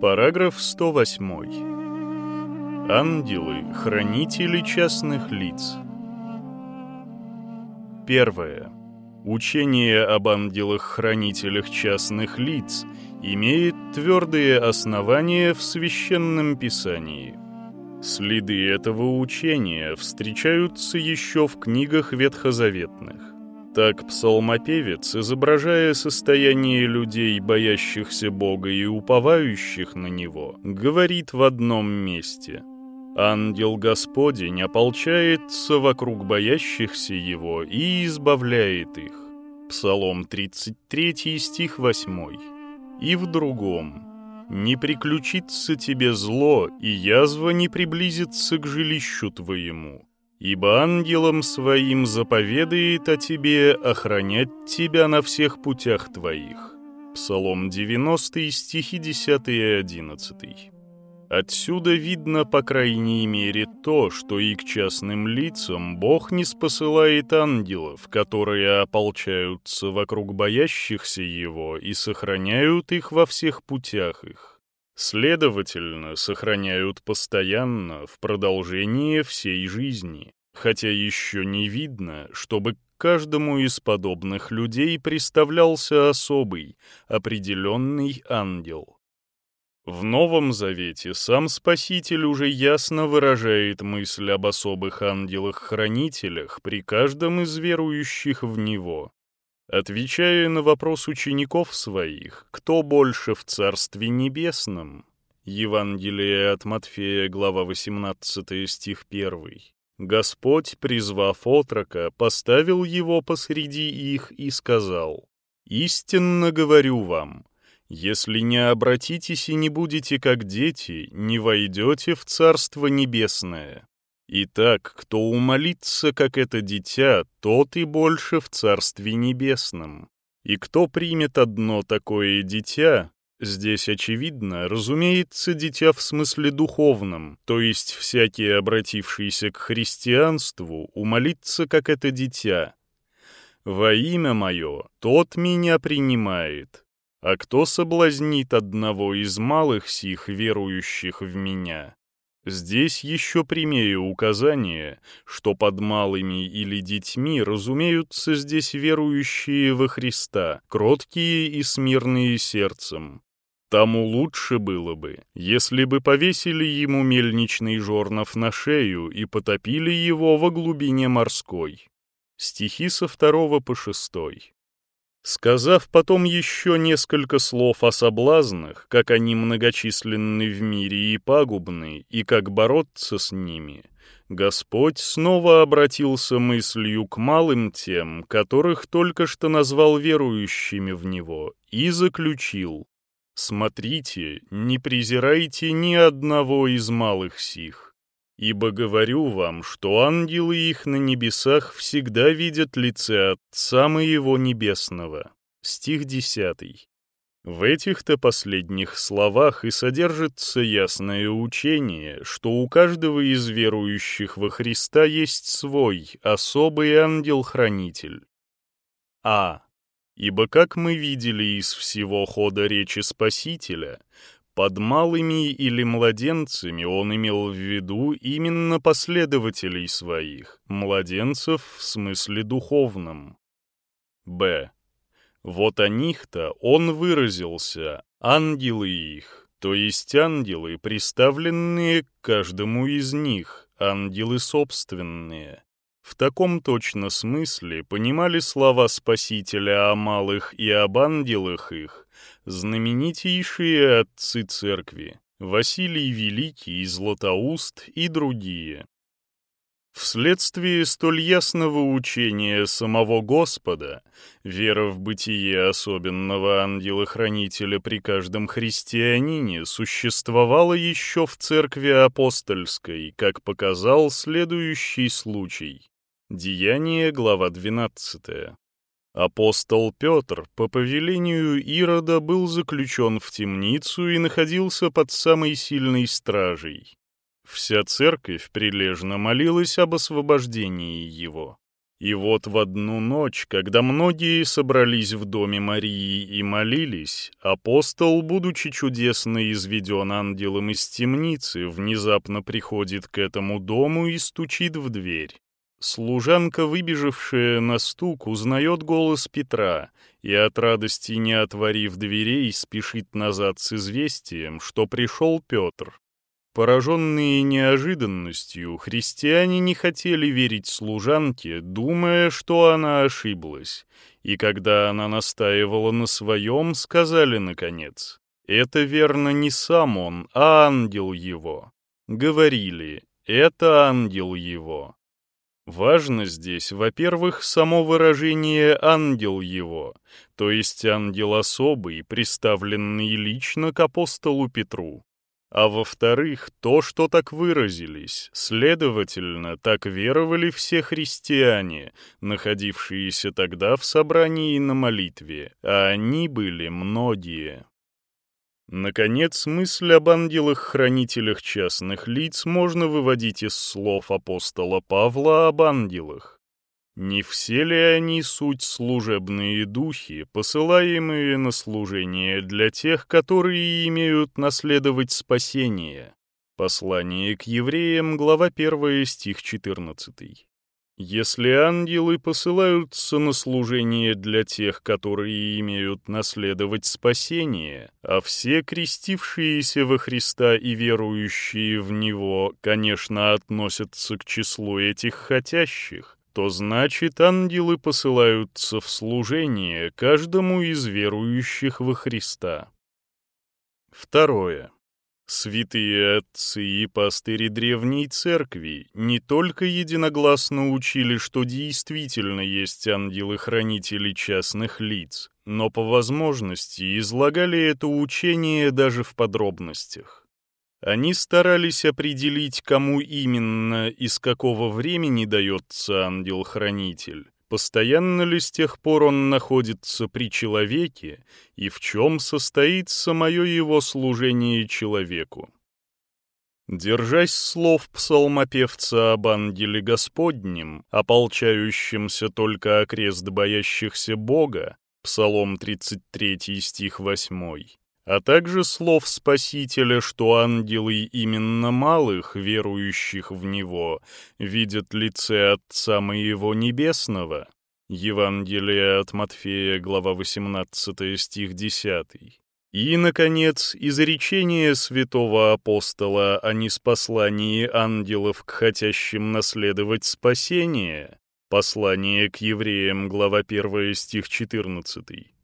Параграф 108. Ангелы – хранители частных лиц. Первое. Учение об ангелах-хранителях частных лиц имеет твердые основания в Священном Писании. Следы этого учения встречаются еще в книгах ветхозаветных. Так псалмопевец, изображая состояние людей, боящихся Бога и уповающих на Него, говорит в одном месте «Ангел Господень ополчается вокруг боящихся Его и избавляет их». Псалом 33, стих 8. И в другом «Не приключится тебе зло, и язва не приблизится к жилищу твоему» ибо ангелом своим заповедает о тебе охранять тебя на всех путях твоих». Псалом 90, стихи 10 и 11. Отсюда видно, по крайней мере, то, что и к частным лицам Бог не спосылает ангелов, которые ополчаются вокруг боящихся Его и сохраняют их во всех путях их. Следовательно, сохраняют постоянно в продолжение всей жизни, хотя еще не видно, чтобы к каждому из подобных людей представлялся особый, определенный ангел. В Новом Завете сам Спаситель уже ясно выражает мысль об особых ангелах-хранителях при каждом из верующих в Него, Отвечая на вопрос учеников своих, кто больше в Царстве Небесном, Евангелие от Матфея, глава 18, стих 1, Господь, призвав отрока, поставил его посреди их и сказал, «Истинно говорю вам, если не обратитесь и не будете как дети, не войдете в Царство Небесное». Итак, кто умолится, как это дитя, тот и больше в Царстве Небесном. И кто примет одно такое дитя, здесь очевидно, разумеется, дитя в смысле духовном, то есть всякий, обратившийся к христианству, умолится, как это дитя. «Во имя мое тот меня принимает, а кто соблазнит одного из малых сих, верующих в меня, Здесь еще прямее указание, что под малыми или детьми разумеются здесь верующие во Христа, кроткие и смирные сердцем. Тому лучше было бы, если бы повесили ему мельничный жорнов на шею и потопили его во глубине морской. Стихи со второго по шестой. Сказав потом еще несколько слов о соблазнах, как они многочисленны в мире и пагубны, и как бороться с ними, Господь снова обратился мыслью к малым тем, которых только что назвал верующими в Него, и заключил «Смотрите, не презирайте ни одного из малых сих, Ибо говорю вам, что ангелы их на небесах всегда видят лице Отца Моего Небесного». Стих 10. В этих-то последних словах и содержится ясное учение, что у каждого из верующих во Христа есть свой, особый ангел-хранитель. А. Ибо, как мы видели из всего хода речи Спасителя, под малыми или младенцами он имел в виду именно последователей своих, младенцев в смысле духовном. Б. Вот о них-то он выразился, ангелы их, то есть ангелы, приставленные к каждому из них, ангелы собственные. В таком точно смысле понимали слова Спасителя о малых и об ангелах их, знаменитейшие отцы церкви, Василий Великий, Златоуст и другие. Вследствие столь ясного учения самого Господа, вера в бытие особенного ангела-хранителя при каждом христианине существовала еще в церкви апостольской, как показал следующий случай. Деяние, глава 12. Апостол Петр по повелению Ирода был заключен в темницу и находился под самой сильной стражей. Вся церковь прилежно молилась об освобождении его. И вот в одну ночь, когда многие собрались в доме Марии и молились, апостол, будучи чудесно изведен ангелом из темницы, внезапно приходит к этому дому и стучит в дверь. Служанка, выбежавшая на стук, узнает голос Петра и от радости, не отворив дверей, спешит назад с известием, что пришел Петр. Пораженные неожиданностью, христиане не хотели верить служанке, думая, что она ошиблась, и когда она настаивала на своем, сказали наконец, «Это верно не сам он, а ангел его». Говорили, «Это ангел его». Важно здесь, во-первых, само выражение «ангел его», то есть ангел особый, приставленный лично к апостолу Петру. А во-вторых, то, что так выразились, следовательно, так веровали все христиане, находившиеся тогда в собрании на молитве, а они были многие. Наконец, мысль об ангелах-хранителях частных лиц можно выводить из слов апостола Павла об ангелах. Не все ли они суть служебные духи, посылаемые на служение для тех, которые имеют наследовать спасение? Послание к евреям, глава 1, стих 14. Если ангелы посылаются на служение для тех, которые имеют наследовать спасение, а все крестившиеся во Христа и верующие в Него, конечно, относятся к числу этих хотящих, то значит ангелы посылаются в служение каждому из верующих во Христа. Второе. Святые отцы и пастыри Древней Церкви не только единогласно учили, что действительно есть ангелы-хранители частных лиц, но по возможности излагали это учение даже в подробностях. Они старались определить, кому именно и с какого времени дается ангел-хранитель, постоянно ли с тех пор он находится при человеке и в чем состоит самое его служение человеку. Держась слов псалмопевца об ангеле Господнем, ополчающемся только окрест боящихся Бога, Псалом 33 стих 8, а также слов Спасителя, что ангелы именно малых, верующих в Него, видят лице Отца Моего Небесного. Евангелие от Матфея, глава 18, стих 10. И, наконец, изречение святого апостола о неспослании ангелов к хотящим наследовать спасение. Послание к евреям, глава 1, стих 14.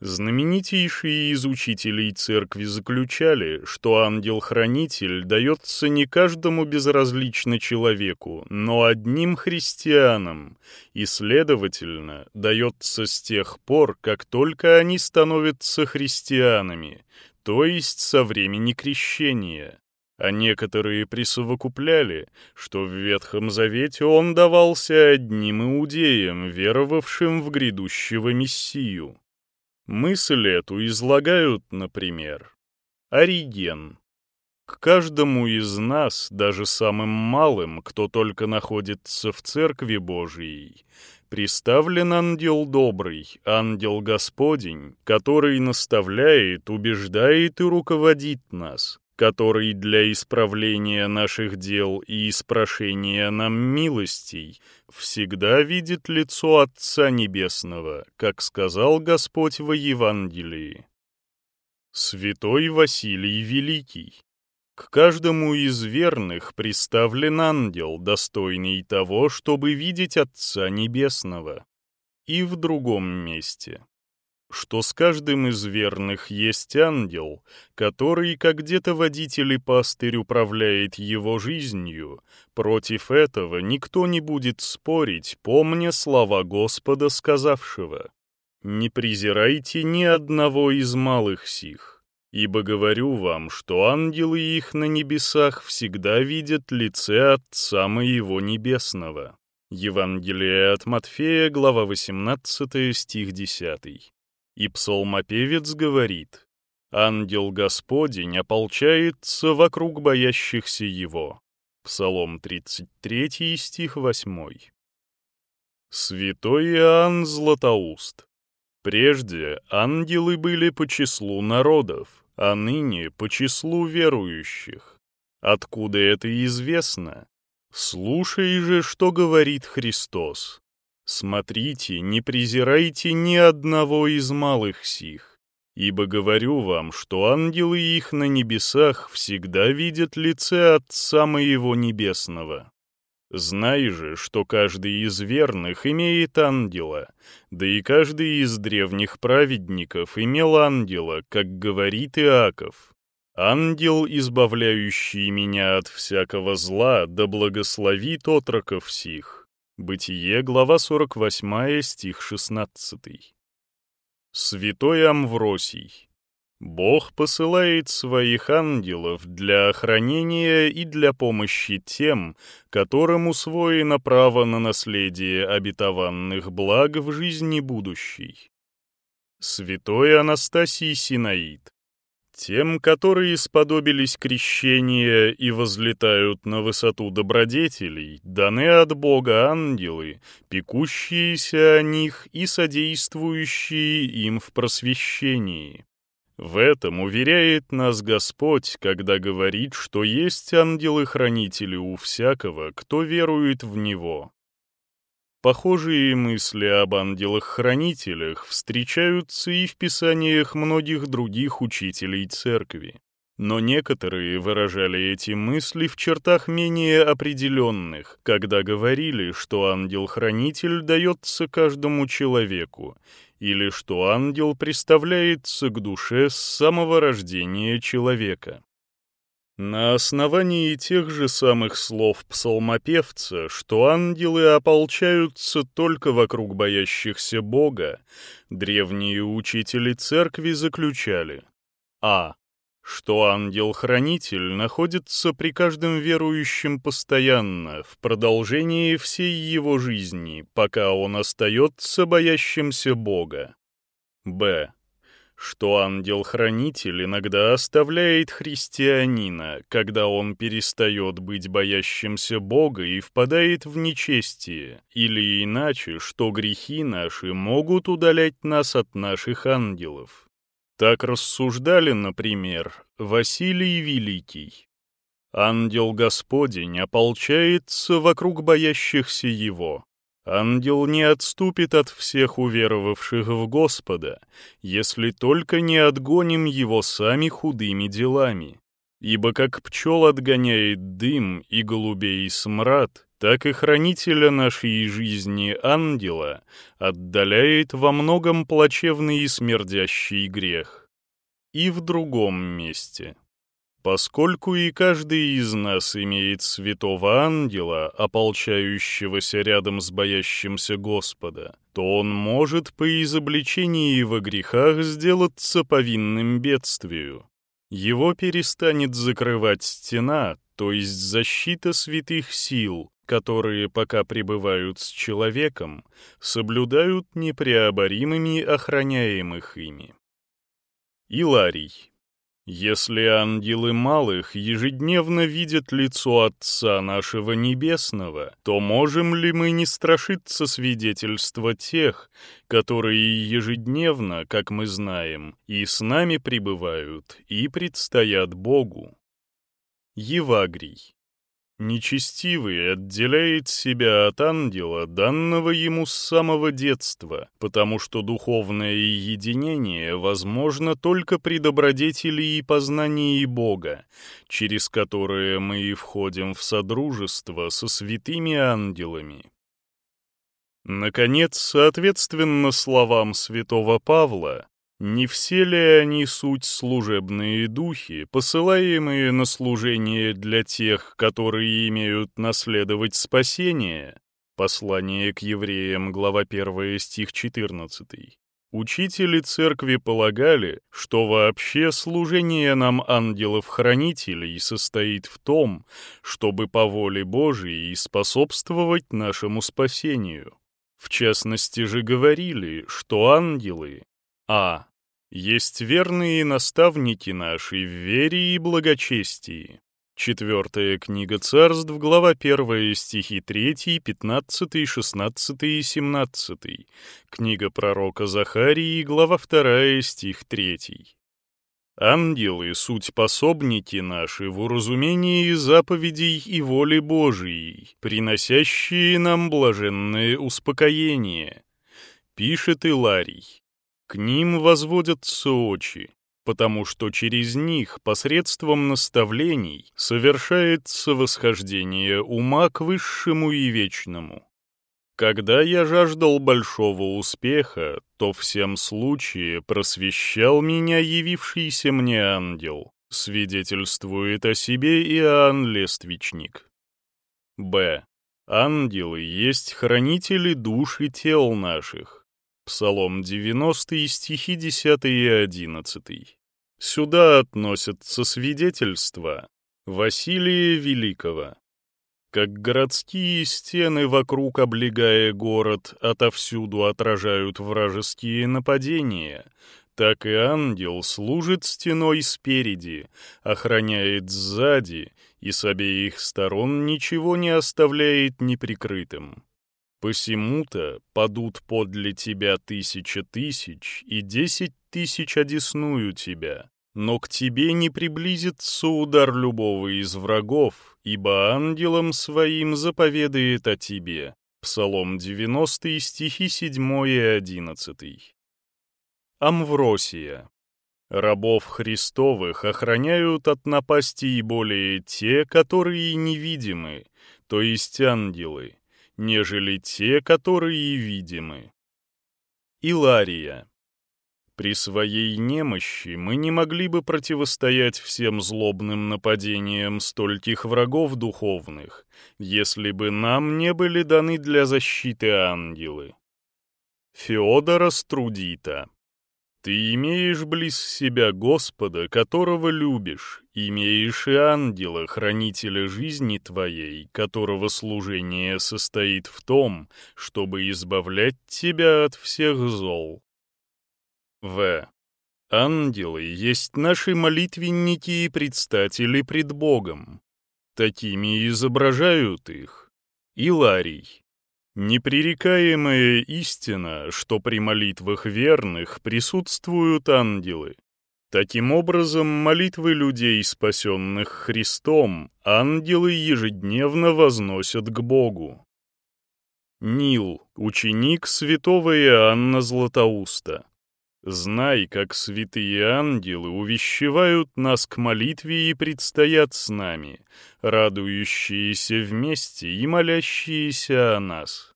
Знаменитейшие из учителей церкви заключали, что ангел-хранитель дается не каждому безразлично человеку, но одним христианам, и, следовательно, дается с тех пор, как только они становятся христианами, то есть со времени крещения. А некоторые присовокупляли, что в Ветхом Завете он давался одним иудеям, веровавшим в грядущего Мессию. Мысль эту излагают, например, Ориген. К каждому из нас, даже самым малым, кто только находится в Церкви Божией, приставлен ангел добрый, ангел Господень, который наставляет, убеждает и руководит нас, который для исправления наших дел и испрошения нам милостей всегда видит лицо Отца Небесного, как сказал Господь во Евангелии. Святой Василий Великий. К каждому из верных приставлен ангел, достойный того, чтобы видеть Отца Небесного. И в другом месте что с каждым из верных есть ангел, который, как где-то водитель и пастырь управляет его жизнью, против этого никто не будет спорить, помня слова Господа, сказавшего «Не презирайте ни одного из малых сих». Ибо говорю вам, что ангелы их на небесах всегда видят лице Отца Моего Небесного. Евангелие от Матфея, глава 18, стих 10. И псалмопевец говорит, «Ангел Господень ополчается вокруг боящихся его». Псалом 33, стих 8. Святой Иоанн Златоуст. Прежде ангелы были по числу народов, а ныне по числу верующих. Откуда это известно? Слушай же, что говорит Христос. Смотрите, не презирайте ни одного из малых сих, ибо говорю вам, что ангелы их на небесах всегда видят лице Отца Моего Небесного. Знай же, что каждый из верных имеет ангела, да и каждый из древних праведников имел ангела, как говорит Иаков. Ангел, избавляющий меня от всякого зла, да благословит отроков сих. Бытие, глава 48, стих 16. Святой Амвросий. Бог посылает своих ангелов для охранения и для помощи тем, которым усвоено право на наследие обетованных благ в жизни будущей. Святой Анастасий Синаид. Тем, которые сподобились крещения и возлетают на высоту добродетелей, даны от Бога ангелы, пекущиеся о них и содействующие им в просвещении. В этом уверяет нас Господь, когда говорит, что есть ангелы-хранители у всякого, кто верует в Него. Похожие мысли об ангелах-хранителях встречаются и в писаниях многих других учителей церкви. Но некоторые выражали эти мысли в чертах менее определенных, когда говорили, что ангел-хранитель дается каждому человеку, или что ангел представляется к душе с самого рождения человека. На основании тех же самых слов псалмопевца, что ангелы ополчаются только вокруг боящихся Бога, древние учители церкви заключали. А. что ангел-хранитель находится при каждом верующем постоянно, в продолжении всей его жизни, пока он остается боящимся Бога, б что ангел-хранитель иногда оставляет христианина, когда он перестает быть боящимся Бога и впадает в нечестие, или иначе, что грехи наши могут удалять нас от наших ангелов. Так рассуждали, например, Василий Великий. Ангел Господень ополчается вокруг боящихся его, Ангел не отступит от всех уверовавших в Господа, если только не отгоним его сами худыми делами. Ибо как пчел отгоняет дым и голубей смрад, так и хранителя нашей жизни ангела отдаляет во многом плачевный и смердящий грех. И в другом месте. Поскольку и каждый из нас имеет святого ангела, ополчающегося рядом с боящимся Господа, то он может по изобличении во грехах сделаться повинным бедствию. Его перестанет закрывать стена, то есть защита святых сил, которые, пока пребывают с человеком, соблюдают непреоборимыми охраняемых ими. Иларий если ангелы малых ежедневно видят лицо Отца нашего Небесного, то можем ли мы не страшиться свидетельства тех, которые ежедневно, как мы знаем, и с нами пребывают, и предстоят Богу? Евагрий Нечестивый отделяет себя от ангела, данного ему с самого детства, потому что духовное единение возможно только при добродетели и познании Бога, через которое мы и входим в содружество со святыми ангелами. Наконец, соответственно словам святого Павла, не все ли они суть служебные духи, посылаемые на служение для тех, которые имеют наследовать спасение? Послание к евреям, глава 1, стих 14. Учители церкви полагали, что вообще служение нам ангелов-хранителей состоит в том, чтобы по воле Божией способствовать нашему спасению. В частности же говорили, что ангелы а. Есть верные наставники наши в вере и благочестии. Четвертая книга царств, глава 1, стихи 3, 15, 16 и 17. Книга пророка Захарии, глава 2, стих 3. Ангелы — суть пособники наши в уразумении заповедей и воли Божией, приносящие нам блаженное успокоение. Пишет Иларий. К ним возводятся очи, потому что через них посредством наставлений совершается восхождение ума к высшему и вечному. Когда я жаждал большого успеха, то всем случае просвещал меня явившийся мне ангел, свидетельствует о себе Иоанн Лествичник. Б. Ангелы есть хранители душ и тел наших, Псалом 90, стихи 10 и 11. Сюда относятся свидетельства Василия Великого. Как городские стены вокруг, облегая город, отовсюду отражают вражеские нападения, так и ангел служит стеной спереди, охраняет сзади и с обеих сторон ничего не оставляет неприкрытым. Посему-то падут подле тебя тысяча тысяч, и десять тысяч одесную тебя, но к тебе не приблизится удар любого из врагов, ибо ангелом своим заповедает о тебе». Псалом 90, стихи 7 и 11. Амвросия. Рабов Христовых охраняют от напастей более те, которые невидимы, то есть ангелы, нежели те, которые видимы. Илария. При своей немощи мы не могли бы противостоять всем злобным нападениям стольких врагов духовных, если бы нам не были даны для защиты ангелы. Феодора Струдита ты имеешь близ себя Господа, которого любишь, имеешь и ангела, хранителя жизни твоей, которого служение состоит в том, чтобы избавлять тебя от всех зол. В. Ангелы есть наши молитвенники и предстатели пред Богом. Такими изображают их. Иларий. Непререкаемая истина, что при молитвах верных присутствуют ангелы. Таким образом, молитвы людей, спасенных Христом, ангелы ежедневно возносят к Богу. Нил, ученик святого Иоанна Златоуста. Знай, как святые ангелы увещевают нас к молитве и предстоят с нами, радующиеся вместе и молящиеся о нас.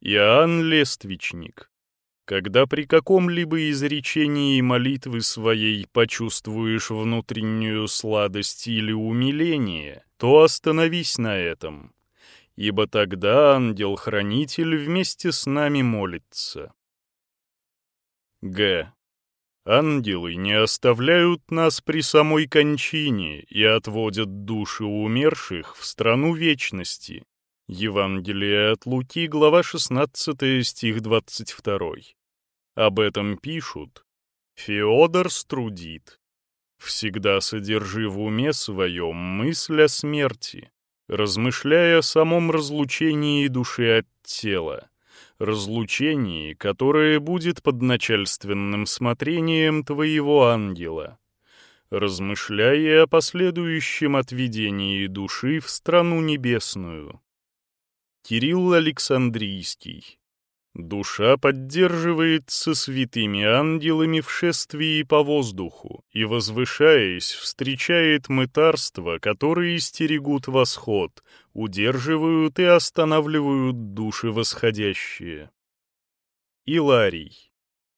Иоанн Лествичник. Когда при каком-либо изречении молитвы своей почувствуешь внутреннюю сладость или умиление, то остановись на этом, ибо тогда ангел-хранитель вместе с нами молится. Г. Ангелы не оставляют нас при самой кончине и отводят души умерших в страну вечности. Евангелие от Луки, глава 16, стих 22. Об этом пишут Феодор Струдит. «Всегда содержи в уме своем мысль о смерти, размышляя о самом разлучении души от тела, разлучении, которое будет под начальственным смотрением твоего ангела. Размышляя о последующем отведении души в страну небесную. Кирилл Александрийский. Душа поддерживается святыми ангелами в шествии по воздуху и, возвышаясь, встречает мытарства, которые стерегут восход, удерживают и останавливают души восходящие. Иларий.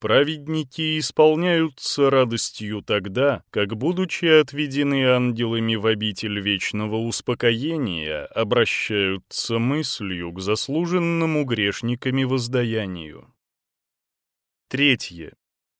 Праведники исполняются радостью тогда, как, будучи отведены ангелами в обитель вечного успокоения, обращаются мыслью к заслуженному грешниками воздаянию. Третье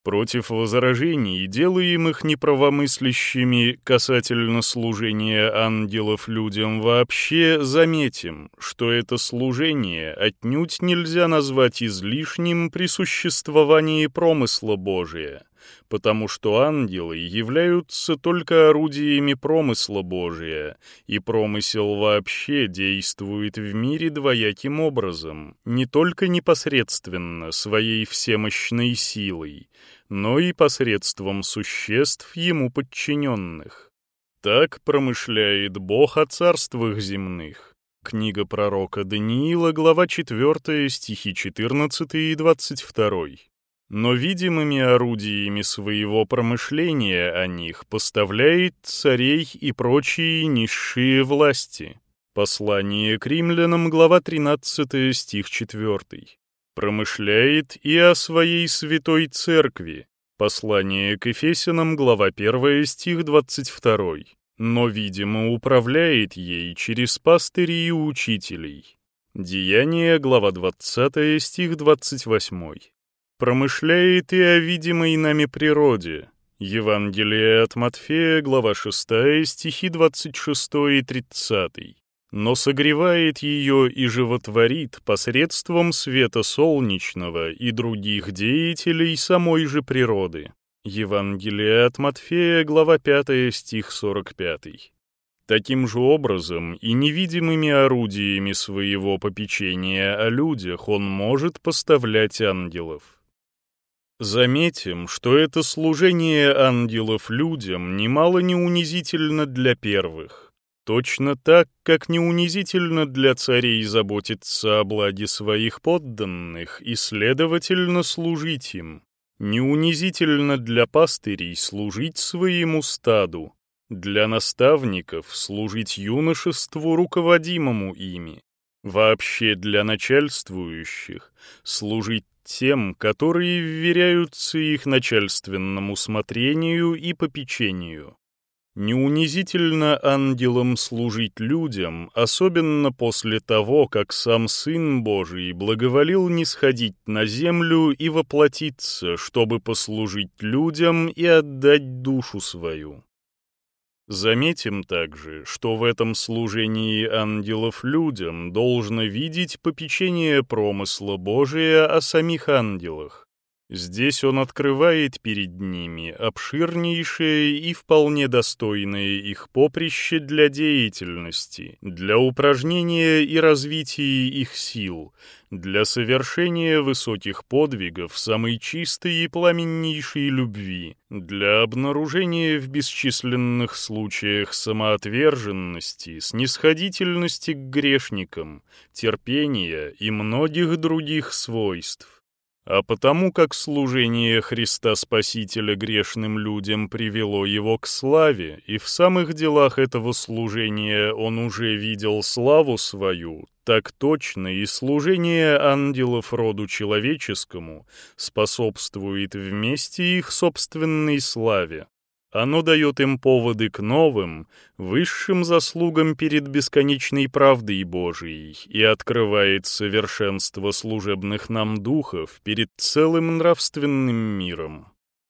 против возражений, делаемых неправомыслящими касательно служения ангелов людям. Вообще, заметим, что это служение отнюдь нельзя назвать излишним при существовании промысла Божия, потому что ангелы являются только орудиями промысла Божия, и промысел вообще действует в мире двояким образом, не только непосредственно своей всемощной силой, но и посредством существ ему подчиненных. Так промышляет Бог о царствах земных. Книга пророка Даниила, глава 4, стихи 14 и 22 но видимыми орудиями своего промышления о них поставляет царей и прочие низшие власти. Послание к римлянам, глава 13, стих 4. Промышляет и о своей святой церкви. Послание к Ефесянам, глава 1, стих 22. Но, видимо, управляет ей через пастырей и учителей. Деяние, глава 20, стих 28 промышляет и о видимой нами природе. Евангелие от Матфея, глава 6, стихи 26 и 30. Но согревает ее и животворит посредством света солнечного и других деятелей самой же природы. Евангелие от Матфея, глава 5, стих 45. Таким же образом и невидимыми орудиями своего попечения о людях он может поставлять ангелов. Заметим, что это служение ангелов людям немало не унизительно для первых. Точно так, как не унизительно для царей заботиться о благе своих подданных и, следовательно, служить им. Не унизительно для пастырей служить своему стаду, для наставников служить юношеству, руководимому ими, вообще для начальствующих служить тем, которые вверяются их начальственному смотрению и попечению. Не унизительно ангелам служить людям, особенно после того, как сам Сын Божий благоволил не сходить на землю и воплотиться, чтобы послужить людям и отдать душу свою. Заметим также, что в этом служении ангелов людям должно видеть попечение промысла Божия о самих ангелах. Здесь он открывает перед ними обширнейшее и вполне достойное их поприще для деятельности, для упражнения и развития их сил, для совершения высоких подвигов самой чистой и пламеннейшей любви, для обнаружения в бесчисленных случаях самоотверженности, снисходительности к грешникам, терпения и многих других свойств а потому как служение Христа Спасителя грешным людям привело его к славе, и в самых делах этого служения он уже видел славу свою, так точно и служение ангелов роду человеческому способствует вместе их собственной славе. Оно дает им поводы к новым, высшим заслугам перед бесконечной правдой Божией и открывает совершенство служебных нам духов перед целым нравственным миром.